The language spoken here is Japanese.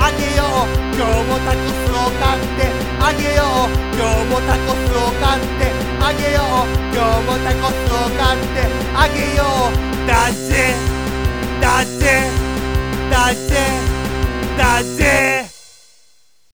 あげよう今日もタコスを買って。あげよう今日もタコスを買って。あげよう今日もタコスを買って。あげよう